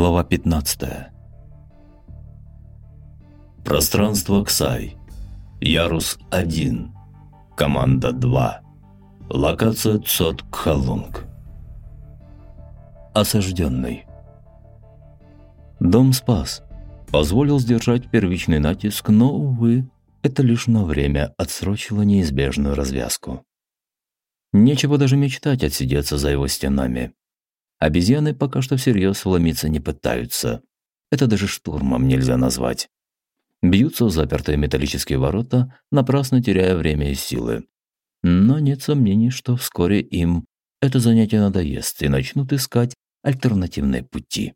Глава 15. Пространство Ксай. Ярус 1. Команда 2. Локация Цот-Кхалунг. Осажденный. Дом спас. Позволил сдержать первичный натиск, но, увы, это лишь на время отсрочило неизбежную развязку. Нечего даже мечтать отсидеться за его стенами. Обезьяны пока что всерьез вломиться не пытаются. Это даже штурмом нельзя назвать. Бьются в запертые металлические ворота, напрасно теряя время и силы. Но нет сомнений, что вскоре им это занятие надоест и начнут искать альтернативные пути.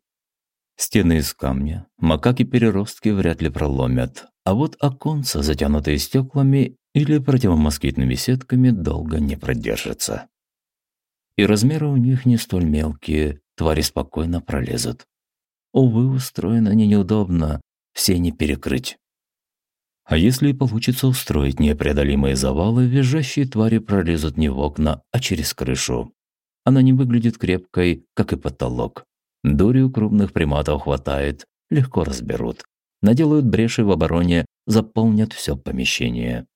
Стены из камня, макаки-переростки вряд ли проломят, а вот оконца, затянутые стеклами или противомоскитными сетками, долго не продержатся и размеры у них не столь мелкие, твари спокойно пролезут. Увы, устроены они неудобно, все не перекрыть. А если и получится устроить непреодолимые завалы, визжащие твари пролезут не в окна, а через крышу. Она не выглядит крепкой, как и потолок. Дури у крупных приматов хватает, легко разберут. Наделают бреши в обороне, заполнят все помещение.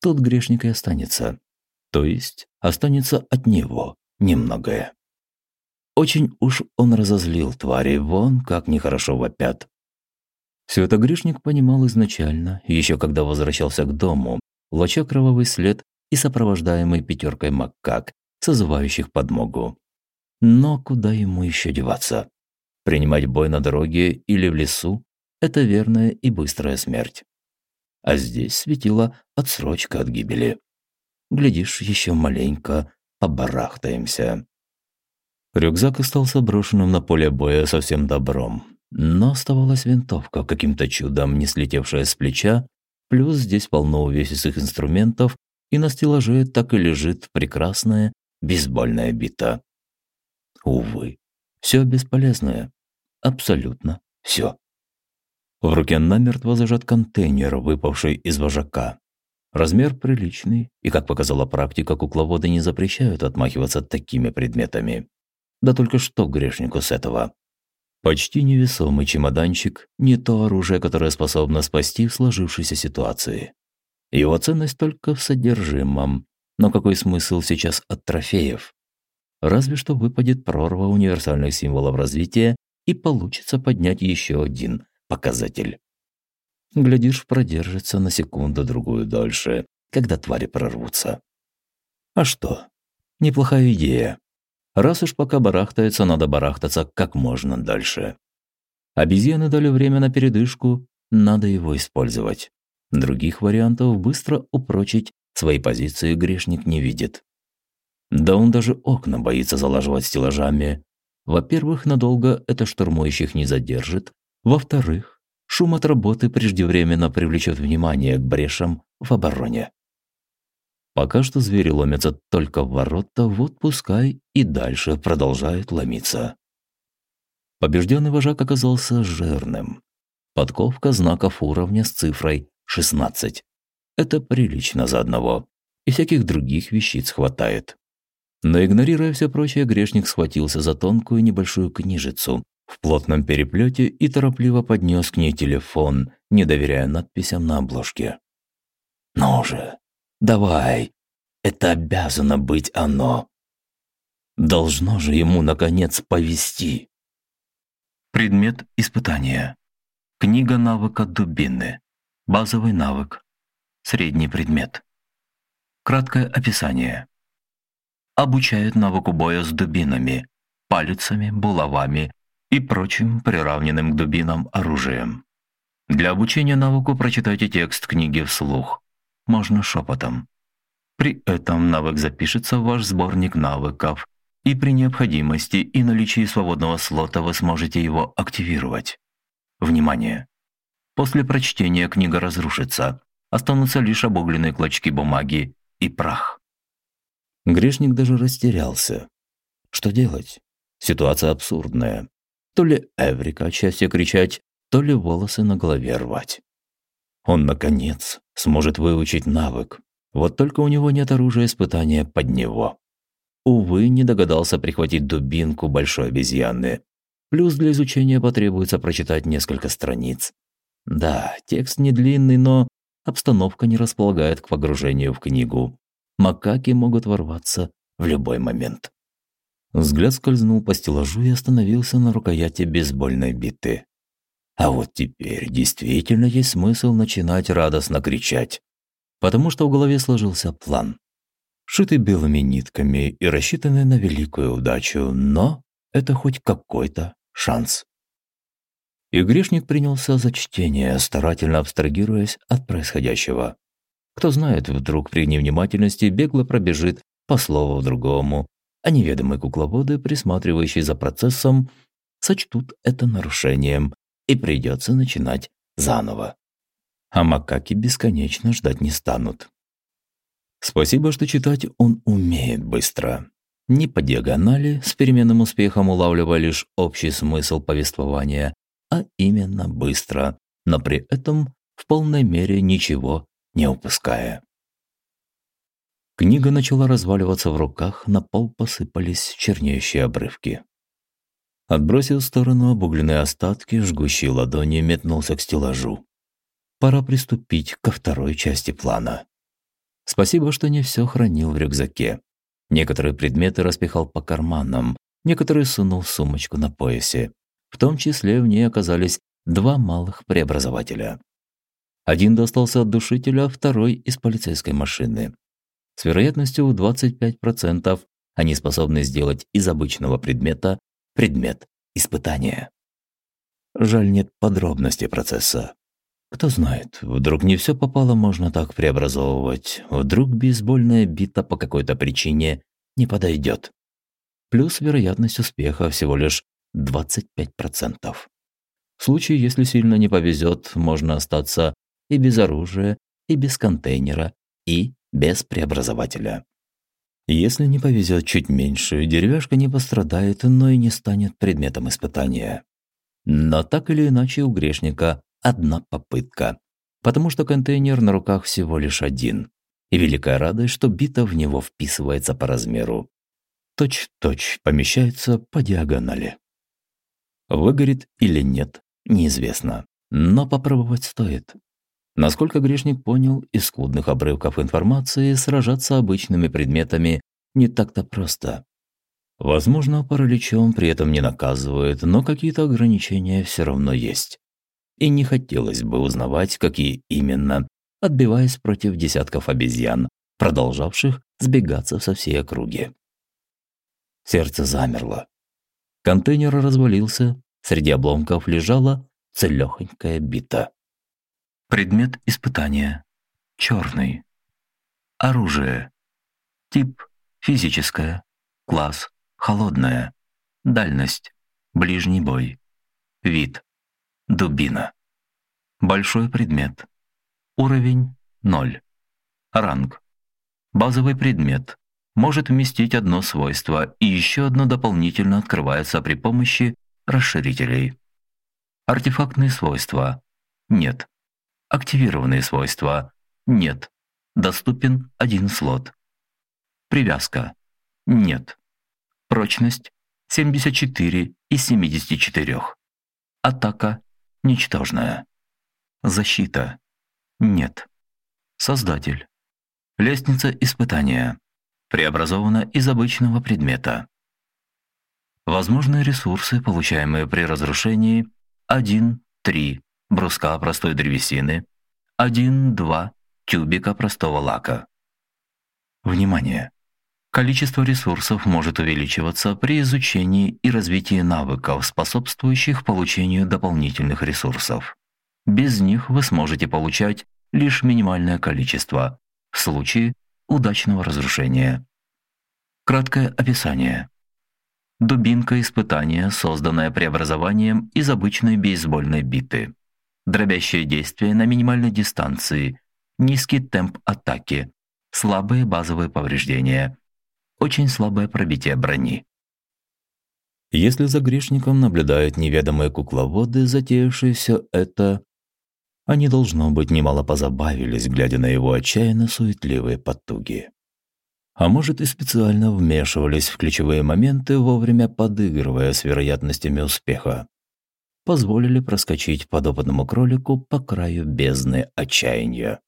Тут грешник и останется. То есть останется от него немногое. Очень уж он разозлил твари, вон как нехорошо вопят. Все это грешник понимал изначально, еще когда возвращался к дому, влача кровавый след и сопровождаемый пятеркой макак, созывающих подмогу. Но куда ему еще деваться? Принимать бой на дороге или в лесу – это верная и быстрая смерть. А здесь светила отсрочка от гибели. Глядишь, еще маленько побарахтаемся. Рюкзак остался брошенным на поле боя совсем добром. Но оставалась винтовка, каким-то чудом не слетевшая с плеча, плюс здесь полно увесистых инструментов, и на стеллаже так и лежит прекрасная бейсбольная бита. Увы, все бесполезное. Абсолютно все. В руке намертво зажат контейнер, выпавший из вожака. Размер приличный, и, как показала практика, кукловоды не запрещают отмахиваться такими предметами. Да только что грешнику с этого? Почти невесомый чемоданчик – не то оружие, которое способно спасти в сложившейся ситуации. Его ценность только в содержимом. Но какой смысл сейчас от трофеев? Разве что выпадет прорва универсальных символов развития и получится поднять еще один показатель. Глядишь, продержится на секунду-другую дольше, когда твари прорвутся. А что? Неплохая идея. Раз уж пока барахтается, надо барахтаться как можно дальше. Обезьяны дали время на передышку, надо его использовать. Других вариантов быстро упрочить свои позиции грешник не видит. Да он даже окна боится залаживать стеллажами. Во-первых, надолго это штурмующих не задержит. Во-вторых, Шум от работы преждевременно привлечет внимание к брешам в обороне. Пока что звери ломятся только в ворота, вот пускай и дальше продолжают ломиться. Побежденный вожак оказался жирным. Подковка знаков уровня с цифрой 16. Это прилично за одного. И всяких других вещиц хватает. Но игнорируя все прочее, грешник схватился за тонкую небольшую книжицу, в плотном переплете и торопливо поднес к ней телефон, не доверяя надписям на обложке. «Ну же, давай, это обязано быть оно. Должно же ему, наконец, повести». Предмет испытания. Книга навыка дубины. Базовый навык. Средний предмет. Краткое описание. Обучает навыку боя с дубинами, палицами, булавами, и прочим приравненным к дубинам оружием. Для обучения навыку прочитайте текст книги вслух. Можно шепотом. При этом навык запишется в ваш сборник навыков, и при необходимости и наличии свободного слота вы сможете его активировать. Внимание! После прочтения книга разрушится, останутся лишь обугленные клочки бумаги и прах. Грешник даже растерялся. Что делать? Ситуация абсурдная. То ли Эврика от счастья кричать, то ли волосы на голове рвать. Он, наконец, сможет выучить навык. Вот только у него нет оружия испытания под него. Увы, не догадался прихватить дубинку большой обезьяны. Плюс для изучения потребуется прочитать несколько страниц. Да, текст не длинный, но обстановка не располагает к погружению в книгу. Макаки могут ворваться в любой момент. Взгляд скользнул по стеллажу и остановился на рукояти бейсбольной биты. А вот теперь действительно есть смысл начинать радостно кричать. Потому что в голове сложился план. Шитый белыми нитками и рассчитанный на великую удачу, но это хоть какой-то шанс. И грешник принялся за чтение, старательно абстрагируясь от происходящего. Кто знает, вдруг при невнимательности бегло пробежит по слову другому, а неведомые кукловоды, присматривающие за процессом, сочтут это нарушением, и придется начинать заново. А макаки бесконечно ждать не станут. Спасибо, что читать он умеет быстро. Не по диагонали, с переменным успехом улавливая лишь общий смысл повествования, а именно быстро, но при этом в полной мере ничего не упуская. Книга начала разваливаться в руках, на пол посыпались чернеющие обрывки. Отбросив в сторону обугленные остатки, жгущие ладони метнулся к стеллажу. Пора приступить ко второй части плана. Спасибо, что не все хранил в рюкзаке. Некоторые предметы распихал по карманам, некоторые сунул в сумочку на поясе. В том числе в ней оказались два малых преобразователя. Один достался от душителя, второй из полицейской машины. С вероятностью в 25% они способны сделать из обычного предмета предмет испытания. Жаль, нет подробностей процесса. Кто знает, вдруг не все попало можно так преобразовывать, вдруг бейсбольная бита по какой-то причине не подойдет. Плюс вероятность успеха всего лишь 25%. В случае, если сильно не повезет, можно остаться и без оружия, и без контейнера, и без преобразователя. Если не повезет чуть меньше, деревяшка не пострадает, но и не станет предметом испытания. Но так или иначе у грешника одна попытка, потому что контейнер на руках всего лишь один, и великая радость, что бита в него вписывается по размеру. Точь-точь помещается по диагонали. Выгорит или нет, неизвестно, но попробовать стоит. Насколько грешник понял из скудных обрывков информации, сражаться обычными предметами не так-то просто. Возможно, параличом при этом не наказывают, но какие-то ограничения все равно есть. И не хотелось бы узнавать, какие именно, отбиваясь против десятков обезьян, продолжавших сбегаться со всей округи. Сердце замерло. Контейнер развалился, среди обломков лежала целехонькая бита. Предмет испытания. Черный. Оружие. Тип физическое. Класс холодное. Дальность ближний бой. Вид дубина. Большой предмет. Уровень 0. Ранг. Базовый предмет. Может вместить одно свойство, и еще одно дополнительно открывается при помощи расширителей. Артефактные свойства. Нет. Активированные свойства. Нет. Доступен один слот. Привязка. Нет. Прочность 74 из 74. Атака ничтожная. Защита. Нет. Создатель. Лестница испытания. Преобразована из обычного предмета. Возможные ресурсы, получаемые при разрушении 1, 3, бруска простой древесины, 1-2 тюбика простого лака. Внимание! Количество ресурсов может увеличиваться при изучении и развитии навыков, способствующих получению дополнительных ресурсов. Без них вы сможете получать лишь минимальное количество в случае удачного разрушения. Краткое описание. Дубинка испытания, созданная преобразованием из обычной бейсбольной биты дробящее действие на минимальной дистанции, низкий темп атаки, слабые базовые повреждения, очень слабое пробитие брони. Если за грешником наблюдают неведомые кукловоды, затеявшие все это, они, должно быть, немало позабавились, глядя на его отчаянно суетливые потуги. А может и специально вмешивались в ключевые моменты, вовремя подыгрывая с вероятностями успеха. Позволили проскочить подопытному кролику по краю бездны отчаяния.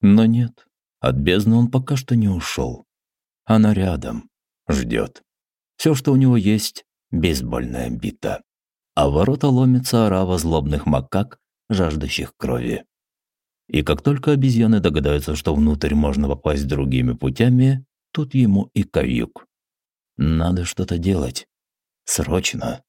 Но нет, от бездны он пока что не ушел. Она рядом, ждет. Все, что у него есть – бейсбольная бита. А ворота ломится орава злобных макак, жаждущих крови. И как только обезьяны догадаются, что внутрь можно попасть другими путями, тут ему и каюк. Надо что-то делать. Срочно.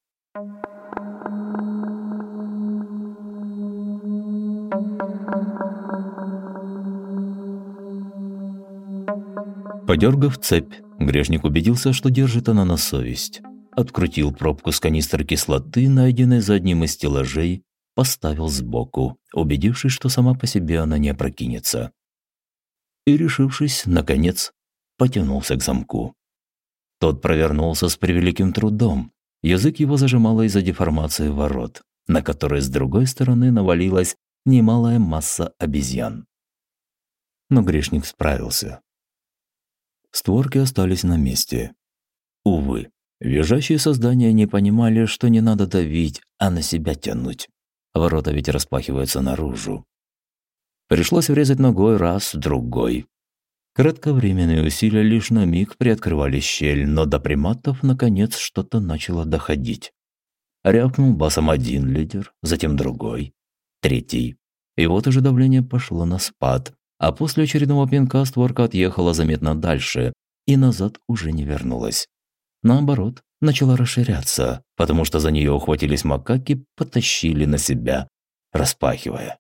Подергав цепь, грешник убедился, что держит она на совесть. Открутил пробку с канистры кислоты, найденной за одним из стеллажей, поставил сбоку, убедившись, что сама по себе она не опрокинется. И, решившись, наконец, потянулся к замку. Тот провернулся с превеликим трудом. Язык его зажимало из-за деформации ворот, на которые с другой стороны навалилась немалая масса обезьян. Но грешник справился. Створки остались на месте. Увы, визжащие создания не понимали, что не надо давить, а на себя тянуть. Ворота ведь распахиваются наружу. Пришлось врезать ногой раз, другой. Кратковременные усилия лишь на миг приоткрывали щель, но до приматов наконец что-то начало доходить. Рявкнул басом один лидер, затем другой, третий. И вот уже давление пошло на спад, а после очередного пинка створка отъехала заметно дальше и назад уже не вернулась. Наоборот, начала расширяться, потому что за нее ухватились макаки, потащили на себя, распахивая.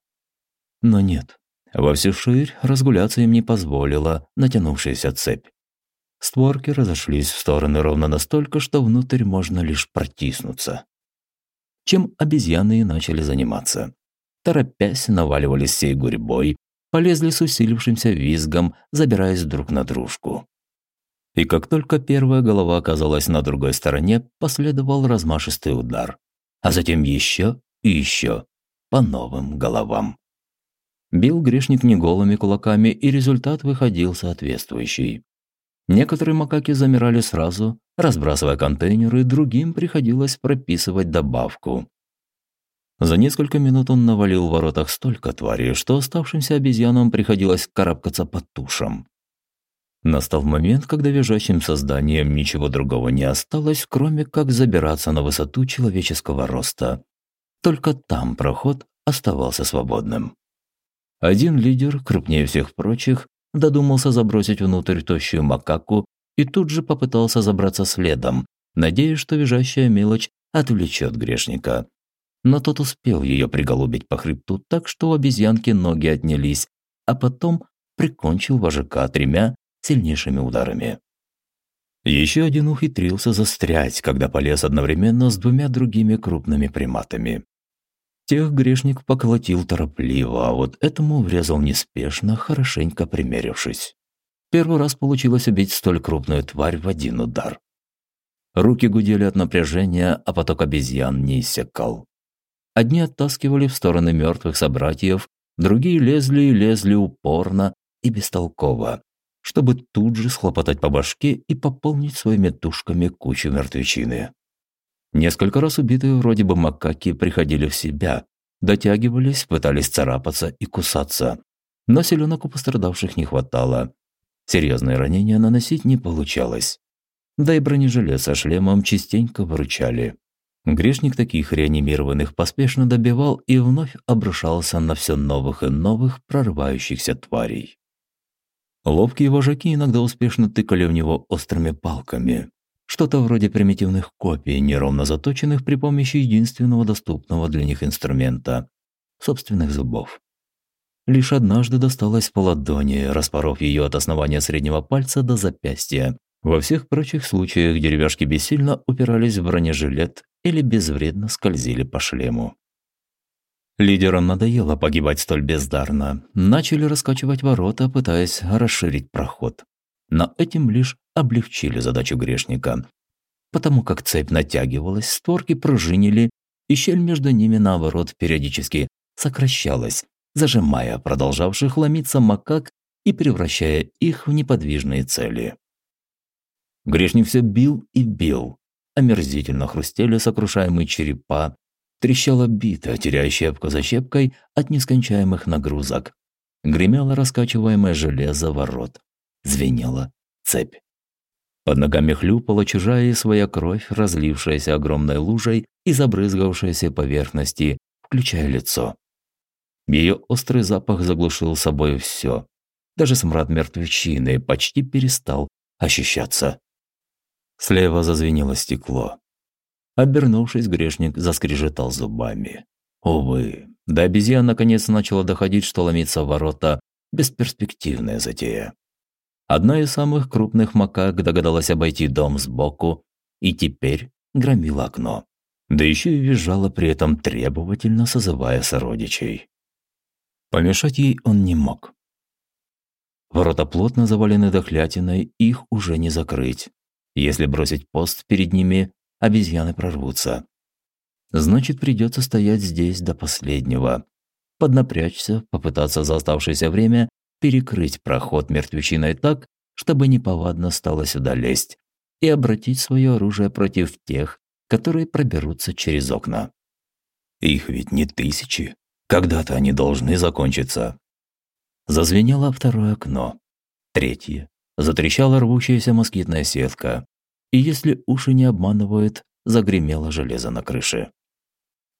Но нет, во всю ширь разгуляться им не позволила натянувшаяся цепь. Створки разошлись в стороны ровно настолько, что внутрь можно лишь протиснуться. Чем обезьяны и начали заниматься. Торопясь, наваливались всей гурьбой, полезли с усилившимся визгом, забираясь друг на дружку. И как только первая голова оказалась на другой стороне, последовал размашистый удар. А затем еще и еще по новым головам. Бил грешник не голыми кулаками, и результат выходил соответствующий. Некоторые макаки замирали сразу, разбрасывая контейнеры, другим приходилось прописывать добавку. За несколько минут он навалил в воротах столько тварей, что оставшимся обезьянам приходилось карабкаться под тушам. Настал момент, когда визжащим созданиям ничего другого не осталось, кроме как забираться на высоту человеческого роста. Только там проход оставался свободным. Один лидер, крупнее всех прочих, додумался забросить внутрь тощую макаку и тут же попытался забраться следом, надеясь, что визжащая мелочь отвлечет грешника но тот успел ее приголубить по хребту так, что у обезьянки ноги отнялись, а потом прикончил вожака тремя сильнейшими ударами. Еще один ухитрился застрять, когда полез одновременно с двумя другими крупными приматами. Тех грешник поколотил торопливо, а вот этому врезал неспешно, хорошенько примерившись. Первый раз получилось убить столь крупную тварь в один удар. Руки гудели от напряжения, а поток обезьян не иссякал. Одни оттаскивали в стороны мертвых собратьев, другие лезли и лезли упорно и бестолково, чтобы тут же схлопотать по башке и пополнить своими тушками кучу мертвечины. Несколько раз убитые вроде бы макаки приходили в себя, дотягивались, пытались царапаться и кусаться. Но селенок у пострадавших не хватало. Серьезные ранения наносить не получалось. Да и бронежилет со шлемом частенько выручали. Грешник таких реанимированных поспешно добивал и вновь обрушался на все новых и новых прорывающихся тварей. Ловкие вожаки иногда успешно тыкали в него острыми палками. Что-то вроде примитивных копий, неровно заточенных при помощи единственного доступного для них инструмента – собственных зубов. Лишь однажды досталось по ладони, распоров ее от основания среднего пальца до запястья. Во всех прочих случаях деревяшки бессильно упирались в бронежилет или безвредно скользили по шлему. Лидерам надоело погибать столь бездарно. Начали раскачивать ворота, пытаясь расширить проход. Но этим лишь облегчили задачу грешника. Потому как цепь натягивалась, створки пружинили, и щель между ними, наоборот, периодически сокращалась, зажимая продолжавших ломиться макак и превращая их в неподвижные цели. Грешник все бил и бил. Омерзительно хрустели сокрушаемые черепа, трещала бита, теряя щепку за щепкой от нескончаемых нагрузок. Гремело раскачиваемое железо ворот. Звенела цепь. Под ногами хлюпала чужая и своя кровь, разлившаяся огромной лужей и забрызгавшаяся поверхности, включая лицо. Ее острый запах заглушил собой все. Даже смрад мертвечины почти перестал ощущаться. Слева зазвенело стекло. Обернувшись, грешник заскрежетал зубами. Увы, до обезьян наконец начало доходить, что ломиться в ворота – бесперспективная затея. Одна из самых крупных макак догадалась обойти дом сбоку и теперь громила окно. Да еще и визжала при этом требовательно созывая сородичей. Помешать ей он не мог. Ворота плотно завалены дохлятиной, их уже не закрыть. Если бросить пост перед ними, обезьяны прорвутся. Значит, придется стоять здесь до последнего. Поднапрячься, попытаться за оставшееся время перекрыть проход мертвечиной так, чтобы неповадно стало сюда лезть, и обратить свое оружие против тех, которые проберутся через окна. Их ведь не тысячи. Когда-то они должны закончиться. Зазвенело второе окно. Третье. Затрещала рвущаяся москитная сетка. И если уши не обманывают, загремело железо на крыше.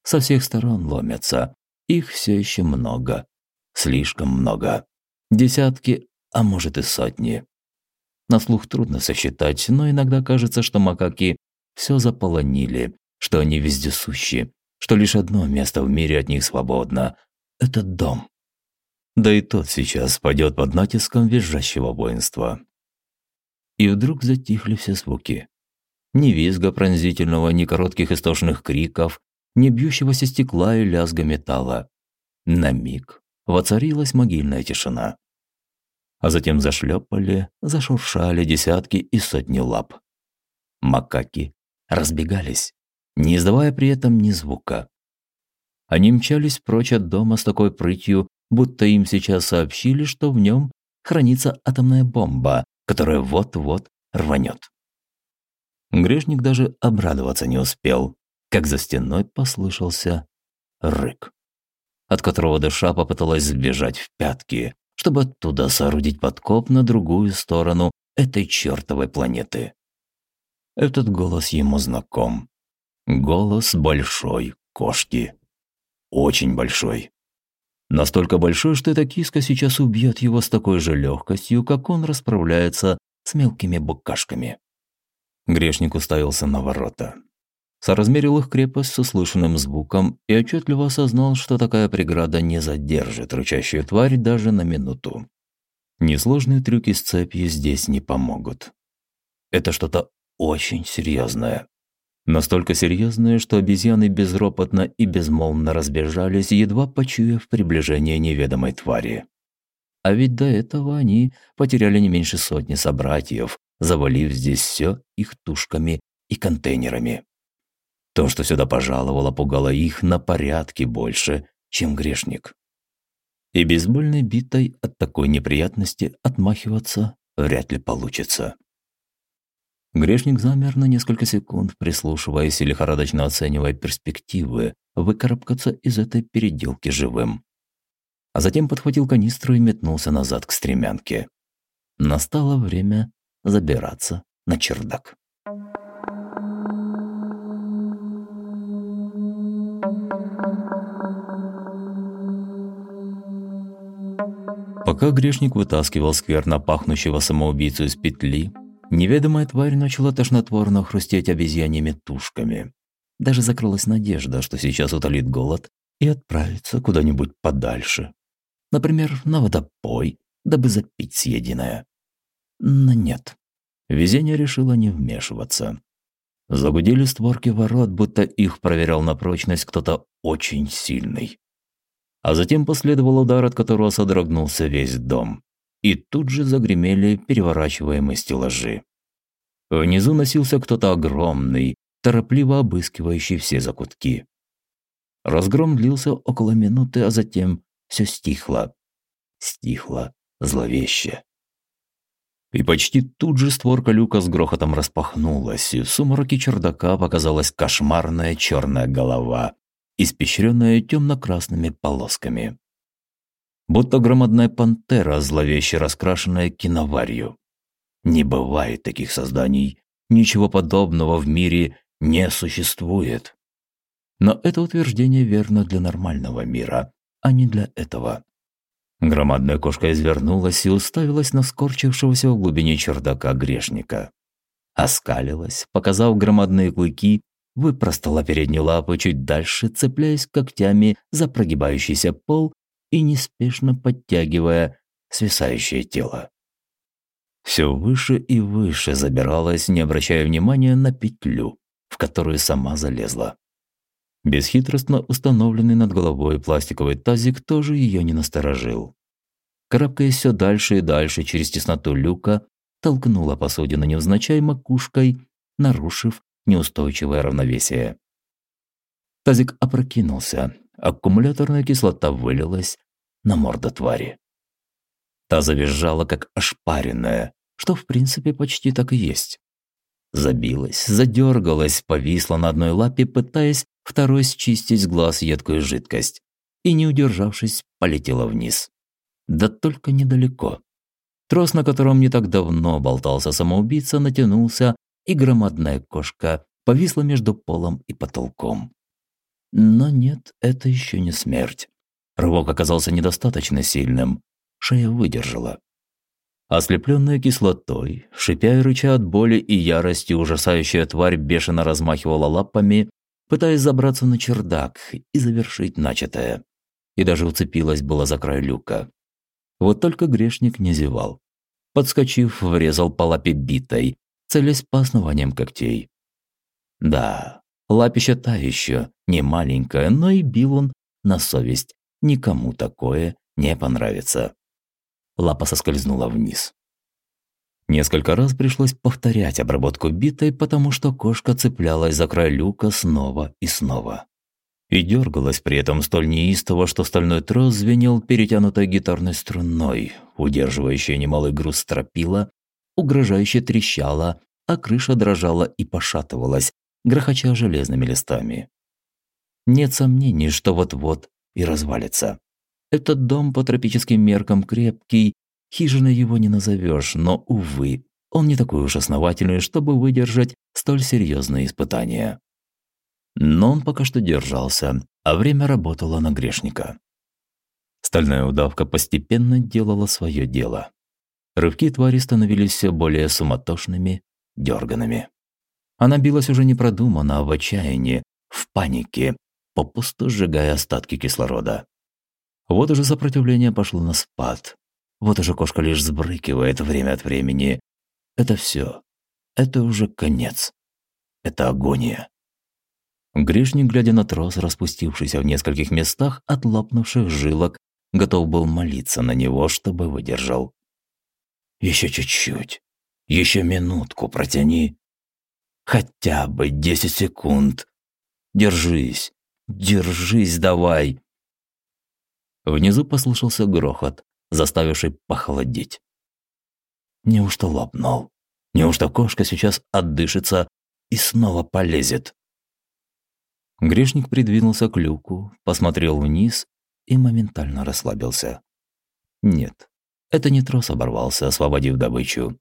Со всех сторон ломятся. Их все еще много. Слишком много. Десятки, а может и сотни. На слух трудно сосчитать, но иногда кажется, что макаки все заполонили, что они вездесущи, что лишь одно место в мире от них свободно – это дом. Да и тот сейчас пойдет под натиском визжащего воинства. И вдруг затихли все звуки. Ни визга пронзительного, ни коротких истошных криков, ни бьющегося стекла и лязга металла. На миг воцарилась могильная тишина. А затем зашлепали, зашуршали десятки и сотни лап. Макаки разбегались, не издавая при этом ни звука. Они мчались прочь от дома с такой прытью, будто им сейчас сообщили, что в нем хранится атомная бомба, которая вот-вот рванет. Грешник даже обрадоваться не успел, как за стеной послышался рык, от которого душа попыталась сбежать в пятки, чтобы оттуда соорудить подкоп на другую сторону этой чертовой планеты. Этот голос ему знаком. Голос большой кошки. Очень большой. Настолько большой, что эта киска сейчас убьет его с такой же легкостью, как он расправляется с мелкими букашками. Грешник уставился на ворота. Соразмерил их крепость с услышанным звуком и отчетливо осознал, что такая преграда не задержит рычащую тварь даже на минуту. Несложные трюки с цепью здесь не помогут. Это что-то очень серьезное. Настолько серьезное, что обезьяны безропотно и безмолвно разбежались, едва почуяв приближение неведомой твари. А ведь до этого они потеряли не меньше сотни собратьев, завалив здесь все их тушками и контейнерами. То, что сюда пожаловало, пугало их на порядке больше, чем грешник. И бейсбольной битой от такой неприятности отмахиваться вряд ли получится. Грешник замер на несколько секунд, прислушиваясь и лихорадочно оценивая перспективы выкарабкаться из этой переделки живым. А затем подхватил канистру и метнулся назад к стремянке. Настало время забираться на чердак. Пока грешник вытаскивал скверно пахнущего самоубийцу из петли, Неведомая тварь начала тошнотворно хрустеть обезьяньими тушками. Даже закрылась надежда, что сейчас утолит голод и отправится куда-нибудь подальше. Например, на водопой, дабы запить съеденное. Но нет. Везение решило не вмешиваться. Загудели створки ворот, будто их проверял на прочность кто-то очень сильный. А затем последовал удар, от которого содрогнулся весь дом и тут же загремели переворачиваемые стеллажи. Внизу носился кто-то огромный, торопливо обыскивающий все закутки. Разгром длился около минуты, а затем все стихло. Стихло зловеще. И почти тут же створка люка с грохотом распахнулась, и в сумраке чердака показалась кошмарная черная голова, испещренная темно-красными полосками. Будто громадная пантера, зловеще раскрашенная киноварью. Не бывает таких созданий, ничего подобного в мире не существует. Но это утверждение верно для нормального мира, а не для этого. Громадная кошка извернулась и уставилась на скорчившегося в глубине чердака грешника. Оскалилась, показав громадные клыки, выпростала передние лапы чуть дальше, цепляясь когтями за прогибающийся пол и неспешно подтягивая свисающее тело. Все выше и выше забиралась, не обращая внимания на петлю, в которую сама залезла. Бесхитростно установленный над головой пластиковый тазик тоже ее не насторожил. Карабкаясь все дальше и дальше через тесноту люка, толкнула посудину невзначай макушкой, нарушив неустойчивое равновесие. Тазик опрокинулся, аккумуляторная кислота вылилась на морду твари. Та завизжала, как ошпаренная, что в принципе почти так и есть. Забилась, задергалась, повисла на одной лапе, пытаясь второй счистить с глаз едкую жидкость, и, не удержавшись, полетела вниз. Да только недалеко. Трос, на котором не так давно болтался самоубийца, натянулся, и громадная кошка повисла между полом и потолком. Но нет, это еще не смерть. Рывок оказался недостаточно сильным. Шея выдержала. Ослепленная кислотой, шипя и рыча от боли и ярости, ужасающая тварь бешено размахивала лапами, пытаясь забраться на чердак и завершить начатое. И даже уцепилась была за край люка. Вот только грешник не зевал. Подскочив, врезал по лапе битой, целясь по основаниям когтей. Да, лапища та еще, не маленькая, но и бил он на совесть. Никому такое не понравится лапа соскользнула вниз. Несколько раз пришлось повторять обработку битой, потому что кошка цеплялась за край люка снова и снова. И дергалась при этом столь неистово, что стальной трос звенел перетянутой гитарной струной, удерживающая немалый груз стропила, угрожающе трещала, а крыша дрожала и пошатывалась, грохоча железными листами. Нет сомнений, что вот-вот и развалится. Этот дом по тропическим меркам крепкий, хижиной его не назовешь, но, увы, он не такой уж основательный, чтобы выдержать столь серьезные испытания. Но он пока что держался, а время работало на грешника. Стальная удавка постепенно делала свое дело. Рывки твари становились все более суматошными, дерганными. Она билась уже непродуманно, а в отчаянии, в панике, попусту сжигая остатки кислорода. Вот уже сопротивление пошло на спад. Вот уже кошка лишь сбрыкивает время от времени. Это все. Это уже конец. Это агония. Гришник, глядя на трос, распустившийся в нескольких местах от лопнувших жилок, готов был молиться на него, чтобы выдержал. Еще чуть-чуть. Еще минутку протяни. Хотя бы десять секунд. Держись. Держись давай. Внизу послышался грохот, заставивший похолодеть. Неужто лопнул? Неужто кошка сейчас отдышится и снова полезет? Грешник придвинулся к люку, посмотрел вниз и моментально расслабился. Нет, это не трос оборвался, освободив добычу.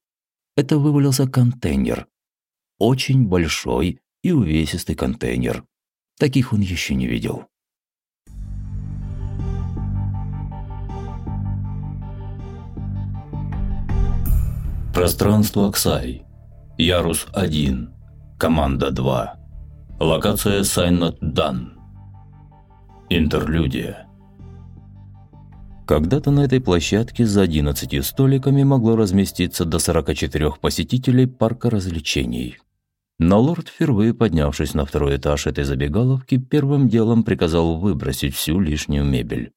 Это вывалился контейнер. Очень большой и увесистый контейнер. Таких он еще не видел. Пространство Ксай. Ярус 1. Команда 2. Локация Сайнат Дан. Интерлюдия. Когда-то на этой площадке за 11 столиками могло разместиться до 44 посетителей парка развлечений. Но лорд, впервые поднявшись на второй этаж этой забегаловки, первым делом приказал выбросить всю лишнюю мебель.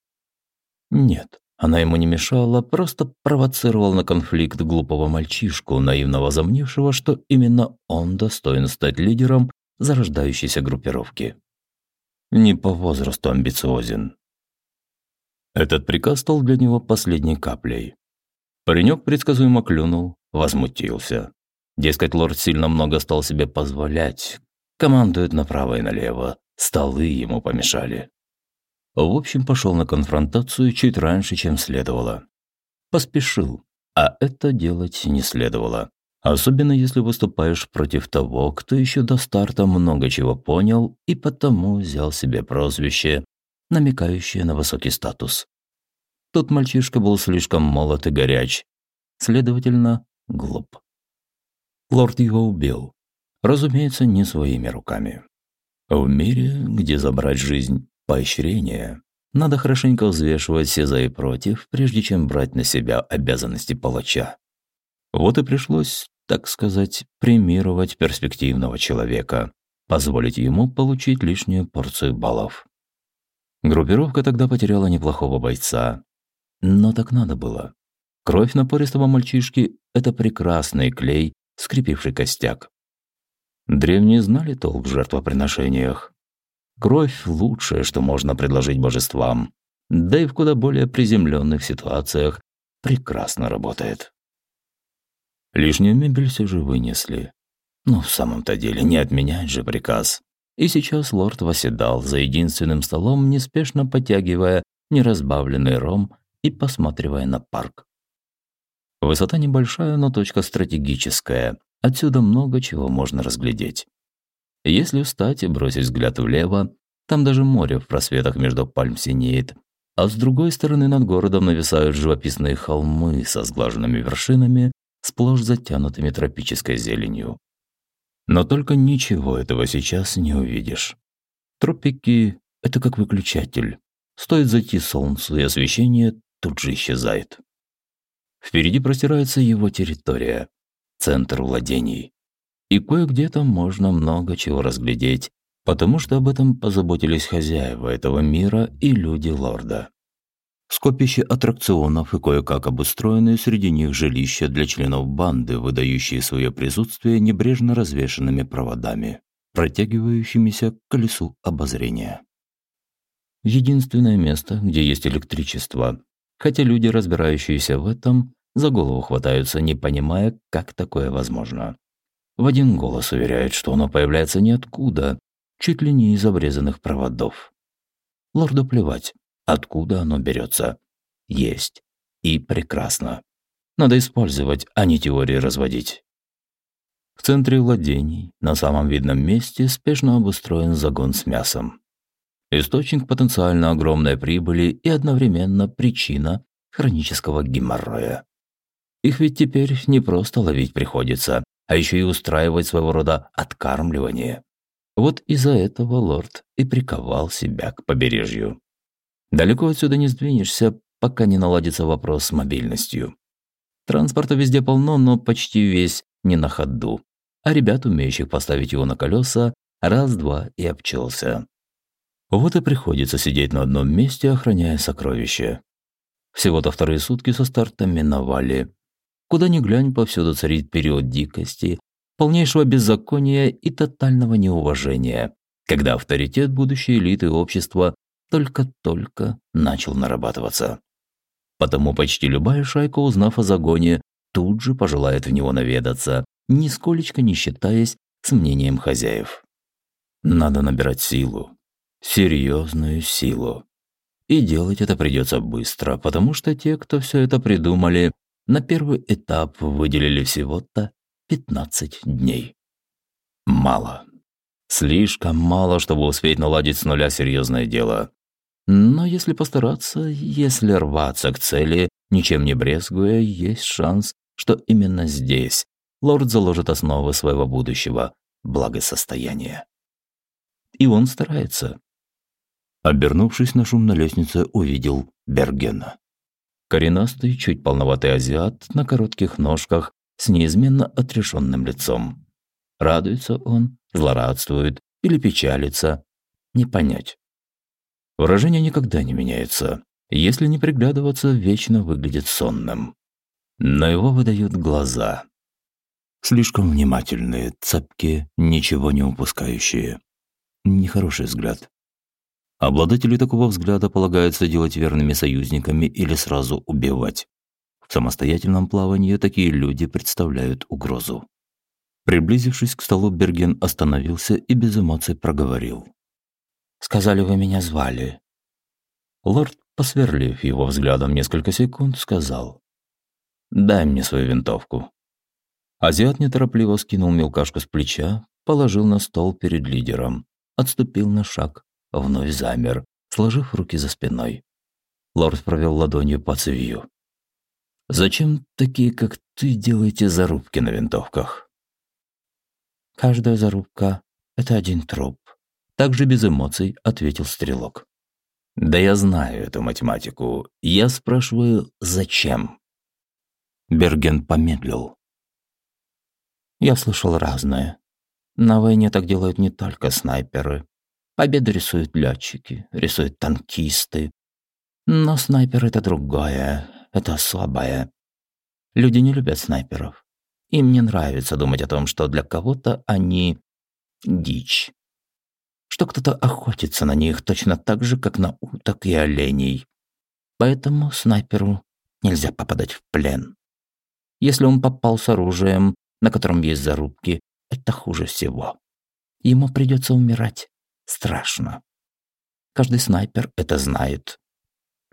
Нет, она ему не мешала, просто провоцировал на конфликт глупого мальчишку, наивно возомнившего, что именно он достоин стать лидером зарождающейся группировки. Не по возрасту амбициозен. Этот приказ стал для него последней каплей. Паренек предсказуемо клюнул, возмутился. Дескать, лорд сильно много стал себе позволять. Командует направо и налево. Столы ему помешали. В общем, пошел на конфронтацию чуть раньше, чем следовало. Поспешил, а это делать не следовало. Особенно если выступаешь против того, кто еще до старта много чего понял и потому взял себе прозвище, намекающее на высокий статус. Тот мальчишка был слишком молод и горяч, следовательно, глуп. Лорд его убил. Разумеется, не своими руками. В мире, где забрать жизнь – поощрение, надо хорошенько взвешивать все за и против, прежде чем брать на себя обязанности палача. Вот и пришлось, так сказать, премировать перспективного человека, позволить ему получить лишнюю порцию баллов. Группировка тогда потеряла неплохого бойца. Но так надо было. Кровь напористого мальчишки – это прекрасный клей, скрепивший костяк. Древние знали толк в жертвоприношениях. Кровь – лучшее, что можно предложить божествам, да и в куда более приземленных ситуациях прекрасно работает. Лишнюю мебель все же вынесли. Ну, в самом-то деле, не отменять же приказ. И сейчас лорд восседал за единственным столом, неспешно потягивая неразбавленный ром и посматривая на парк. Высота небольшая, но точка стратегическая. Отсюда много чего можно разглядеть. Если встать и бросить взгляд влево, там даже море в просветах между пальм синеет, а с другой стороны над городом нависают живописные холмы со сглаженными вершинами, сплошь затянутыми тропической зеленью. Но только ничего этого сейчас не увидишь. Тропики – это как выключатель. Стоит зайти солнцу, и освещение тут же исчезает. Впереди простирается его территория, центр владений. И кое-где там можно много чего разглядеть, потому что об этом позаботились хозяева этого мира и люди лорда. Скопище аттракционов и кое-как обустроенные среди них жилища для членов банды, выдающие свое присутствие небрежно развешенными проводами, протягивающимися к колесу обозрения. Единственное место, где есть электричество, хотя люди, разбирающиеся в этом, за голову хватаются, не понимая, как такое возможно. В один голос уверяют, что оно появляется ниоткуда, чуть ли не из обрезанных проводов. Лорду плевать, Откуда оно берется? Есть. И прекрасно. Надо использовать, а не теории разводить. В центре владений, на самом видном месте, спешно обустроен загон с мясом. Источник потенциально огромной прибыли и одновременно причина хронического геморроя. Их ведь теперь не просто ловить приходится, а еще и устраивать своего рода откармливание. Вот из-за этого лорд и приковал себя к побережью. Далеко отсюда не сдвинешься, пока не наладится вопрос с мобильностью. Транспорта везде полно, но почти весь не на ходу. А ребят, умеющих поставить его на колеса, раз-два и обчелся. Вот и приходится сидеть на одном месте, охраняя сокровища. Всего-то вторые сутки со старта миновали. Куда ни глянь, повсюду царит период дикости, полнейшего беззакония и тотального неуважения, когда авторитет будущей элиты общества только-только начал нарабатываться. Потому почти любая шайка, узнав о загоне, тут же пожелает в него наведаться, нисколечко не считаясь с мнением хозяев. Надо набирать силу. Серьезную силу. И делать это придется быстро, потому что те, кто все это придумали, на первый этап выделили всего-то 15 дней. Мало. Слишком мало, чтобы успеть наладить с нуля серьезное дело. Но если постараться, если рваться к цели, ничем не брезгуя, есть шанс, что именно здесь лорд заложит основы своего будущего благосостояния. И он старается. Обернувшись на шум на лестнице, увидел Бергена. Коренастый, чуть полноватый азиат на коротких ножках с неизменно отрешенным лицом. Радуется он, злорадствует или печалится, не понять. Выражение никогда не меняется. Если не приглядываться, вечно выглядит сонным. Но его выдают глаза. Слишком внимательные, цепкие, ничего не упускающие. Нехороший взгляд. Обладатели такого взгляда полагается делать верными союзниками или сразу убивать. В самостоятельном плавании такие люди представляют угрозу. Приблизившись к столу, Берген остановился и без эмоций проговорил. «Сказали, вы меня звали». Лорд, посверлив его взглядом несколько секунд, сказал. «Дай мне свою винтовку». Азиат неторопливо скинул мелкашку с плеча, положил на стол перед лидером, отступил на шаг, вновь замер, сложив руки за спиной. Лорд провел ладонью по цевью. «Зачем такие, как ты, делаете зарубки на винтовках?» «Каждая зарубка – это один труп», – также без эмоций ответил стрелок. «Да я знаю эту математику. Я спрашиваю, зачем?» Берген помедлил. «Я слышал разное. На войне так делают не только снайперы. Победы рисуют летчики, рисуют танкисты. Но снайпер – это другое, это слабое. Люди не любят снайперов. Им не нравится думать о том, что для кого-то они – дичь. Что кто-то охотится на них точно так же, как на уток и оленей. Поэтому снайперу нельзя попадать в плен. Если он попал с оружием, на котором есть зарубки, это хуже всего. Ему придется умирать. Страшно. Каждый снайпер это знает.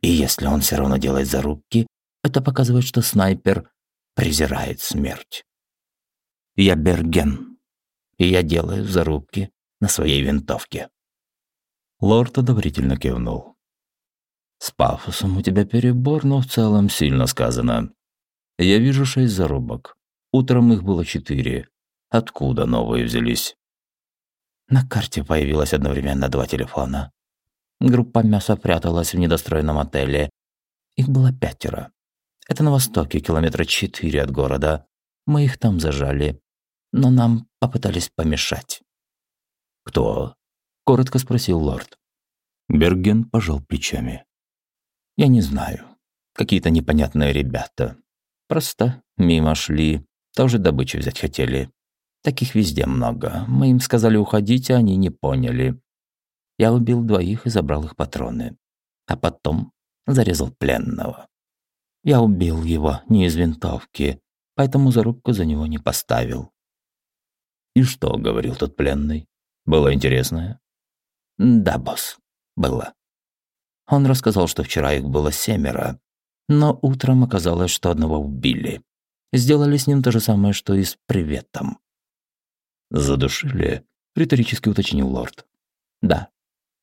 И если он все равно делает зарубки, это показывает, что снайпер презирает смерть. Я Берген, и я делаю зарубки на своей винтовке». Лорд одобрительно кивнул. «С пафосом у тебя перебор, но в целом сильно сказано. Я вижу шесть зарубок. Утром их было четыре. Откуда новые взялись?» На карте появилось одновременно два телефона. Группа мяса пряталась в недостроенном отеле. Их было пятеро. Это на востоке, километра четыре от города. Мы их там зажали но нам попытались помешать. «Кто?» – коротко спросил лорд. Берген пожал плечами. «Я не знаю. Какие-то непонятные ребята. Просто мимо шли, тоже добычу взять хотели. Таких везде много. Мы им сказали уходить, а они не поняли. Я убил двоих и забрал их патроны. А потом зарезал пленного. Я убил его не из винтовки, поэтому зарубку за него не поставил. «И что?» — говорил тот пленный. «Было интересное?» «Да, босс, было». Он рассказал, что вчера их было семеро, но утром оказалось, что одного убили. Сделали с ним то же самое, что и с приветом. «Задушили?» — риторически уточнил лорд. «Да,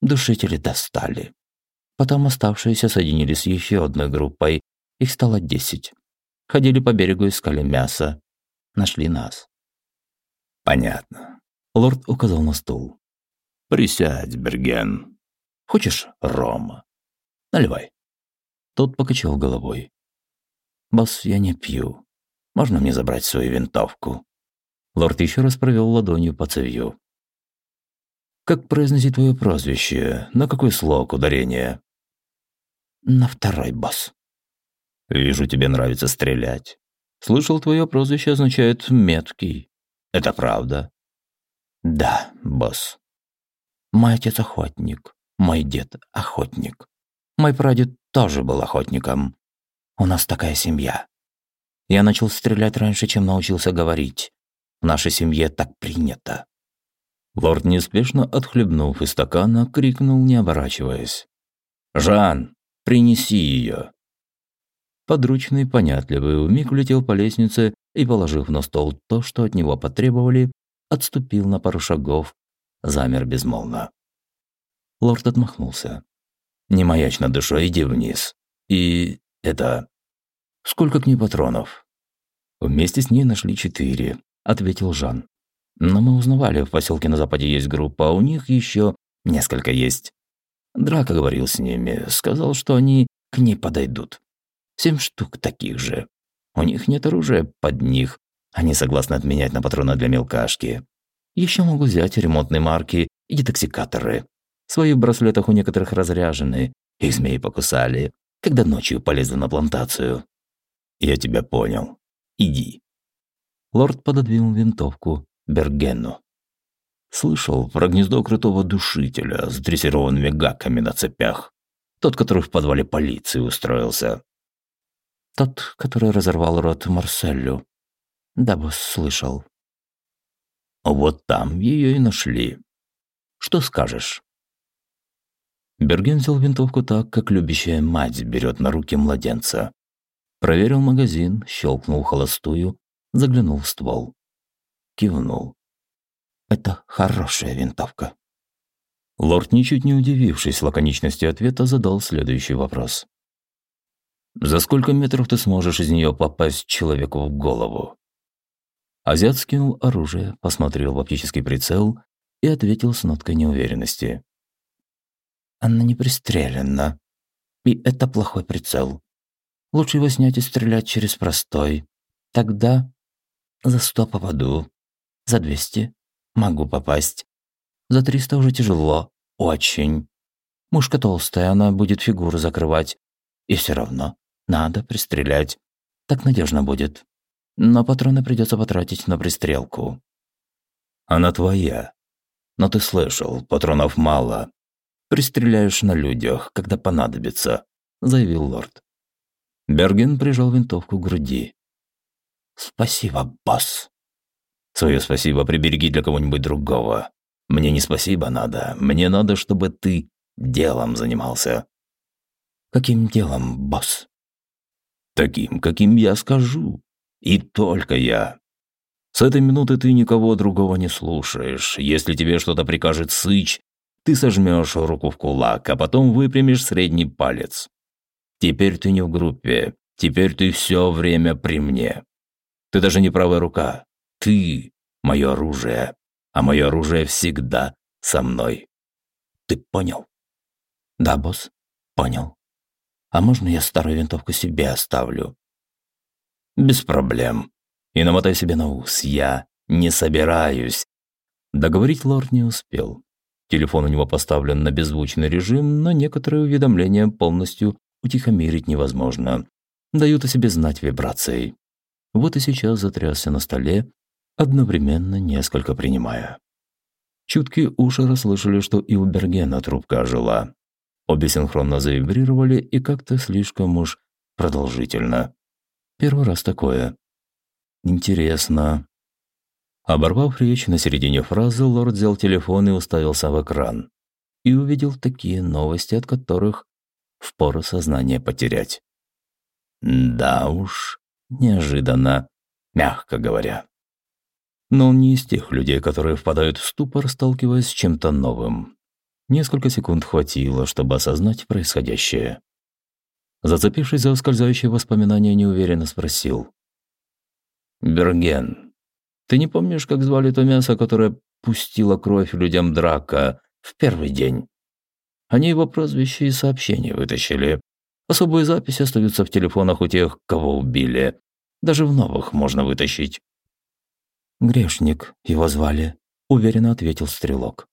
душители достали. Потом оставшиеся соединились с еще одной группой. Их стало десять. Ходили по берегу, искали мясо. Нашли нас. «Понятно». Лорд указал на стул. «Присядь, Берген. Хочешь рома? Наливай». Тот покачал головой. «Босс, я не пью. Можно мне забрать свою винтовку?» Лорд еще раз провел ладонью по цевью. «Как произносить твое прозвище? На какой слог ударение?» «На второй, босс». «Вижу, тебе нравится стрелять. Слышал, твое прозвище означает «меткий». Это правда? Да, босс. Мой отец охотник, мой дед охотник. Мой прадед тоже был охотником. У нас такая семья. Я начал стрелять раньше, чем научился говорить. В нашей семье так принято. Лорд, неспешно отхлебнув из стакана, крикнул, не оборачиваясь. «Жан, принеси ее!» Подручный, понятливый, вмиг улетел по лестнице и, положив на стол то, что от него потребовали, отступил на пару шагов, замер безмолвно. Лорд отмахнулся. «Не маячь над душой, иди вниз. И это... Сколько к ней патронов?» «Вместе с ней нашли четыре», — ответил Жан. «Но мы узнавали, в поселке на западе есть группа, а у них еще несколько есть. Драка говорил с ними, сказал, что они к ней подойдут. Семь штук таких же. У них нет оружия под них. Они согласны отменять на патроны для мелкашки. Еще могу взять ремонтные марки и детоксикаторы. Свои в браслетах у некоторых разряжены. Их змеи покусали, когда ночью полезли на плантацию. Я тебя понял. Иди. Лорд пододвинул винтовку Бергену. Слышал про гнездо крутого душителя с дрессированными гаками на цепях. Тот, который в подвале полиции устроился. Тот, который разорвал рот Марселю. Да, босс, слышал. Вот там ее и нашли. Что скажешь? Берген взял винтовку так, как любящая мать берет на руки младенца. Проверил магазин, щелкнул холостую, заглянул в ствол. Кивнул. «Это хорошая винтовка». Лорд, ничуть не удивившись лаконичности ответа, задал следующий вопрос. «За сколько метров ты сможешь из нее попасть человеку в голову?» Азиат скинул оружие, посмотрел в оптический прицел и ответил с ноткой неуверенности. «Она не пристрелена. И это плохой прицел. Лучше его снять и стрелять через простой. Тогда за сто попаду. За двести могу попасть. За триста уже тяжело. Очень. Мушка толстая, она будет фигуру закрывать. И все равно надо пристрелять. Так надежно будет. Но патроны придется потратить на пристрелку. Она твоя. Но ты слышал, патронов мало. Пристреляешь на людях, когда понадобится, заявил лорд. Берген прижал винтовку к груди. Спасибо, босс. Свое спасибо прибереги для кого-нибудь другого. Мне не спасибо надо, мне надо, чтобы ты делом занимался. Каким делом, босс? Таким, каким я скажу. И только я. С этой минуты ты никого другого не слушаешь. Если тебе что-то прикажет сыч, ты сожмешь руку в кулак, а потом выпрямишь средний палец. Теперь ты не в группе. Теперь ты все время при мне. Ты даже не правая рука. Ты – мое оружие. А мое оружие всегда со мной. Ты понял? Да, босс, понял. А можно я старую винтовку себе оставлю? «Без проблем. И намотай себе на ус. Я не собираюсь». Договорить лорд не успел. Телефон у него поставлен на беззвучный режим, но некоторые уведомления полностью утихомирить невозможно. Дают о себе знать вибрацией. Вот и сейчас затрясся на столе, одновременно несколько принимая. Чуткие уши расслышали, что и у Бергена трубка ожила. Обе синхронно завибрировали и как-то слишком уж продолжительно. Первый раз такое. Интересно. Оборвав речь на середине фразы, лорд взял телефон и уставился в экран. И увидел такие новости, от которых впору сознание потерять. Да уж, неожиданно, мягко говоря. Но он не из тех людей, которые впадают в ступор, сталкиваясь с чем-то новым. Несколько секунд хватило, чтобы осознать происходящее. Зацепившись за ускользающие воспоминания, неуверенно спросил. «Берген, ты не помнишь, как звали то мясо, которое пустило кровь людям драка в первый день? Они его прозвище и сообщения вытащили. Особые записи остаются в телефонах у тех, кого убили. Даже в новых можно вытащить». «Грешник его звали», – уверенно ответил стрелок.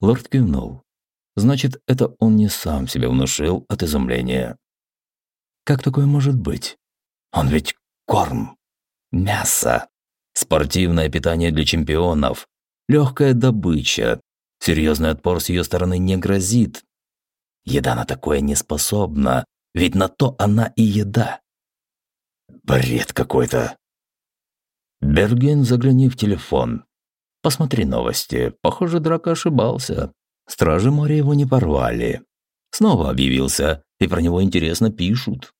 Лорд кивнул. Значит, это он не сам себя внушил от изумления. Как такое может быть? Он ведь корм, мясо, спортивное питание для чемпионов, легкая добыча. Серьезный отпор с ее стороны не грозит. Еда на такое не способна, ведь на то она и еда. Бред какой-то. Берген, загляни в телефон. Посмотри новости. Похоже, Драка ошибался. Стражи моря его не порвали. Снова объявился, и про него интересно пишут.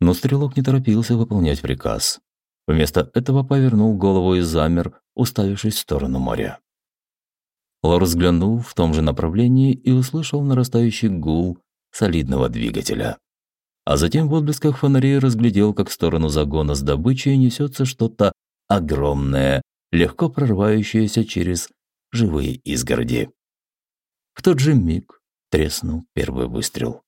Но стрелок не торопился выполнять приказ. Вместо этого повернул голову и замер, уставившись в сторону моря. Лор взглянул в том же направлении и услышал нарастающий гул солидного двигателя. А затем в отблесках фонарей разглядел, как в сторону загона с добычей несется что-то огромное, легко прорывающееся через живые изгороди. В тот же миг треснул первый выстрел.